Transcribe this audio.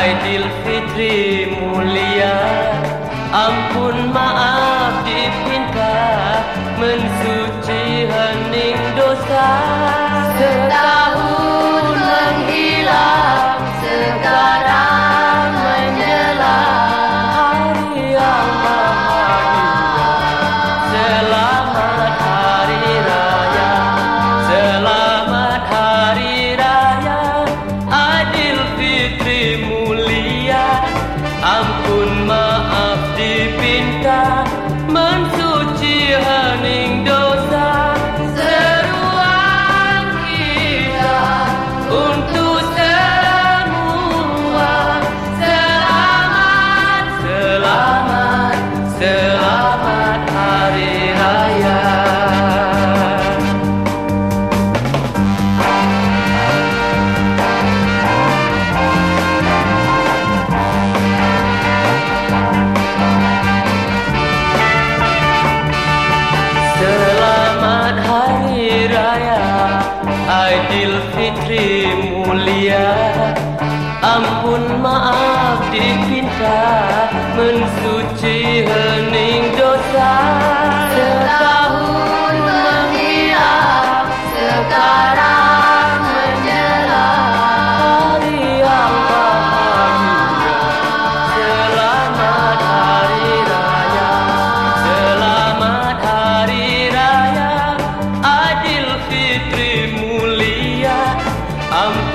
Aidil Fitri mulia. Ampun maaf dipinta Mensuci hening dosa. Setahun maaf Aidil Fitri mulia. Ampun maaf dipinta Mensuci hening 안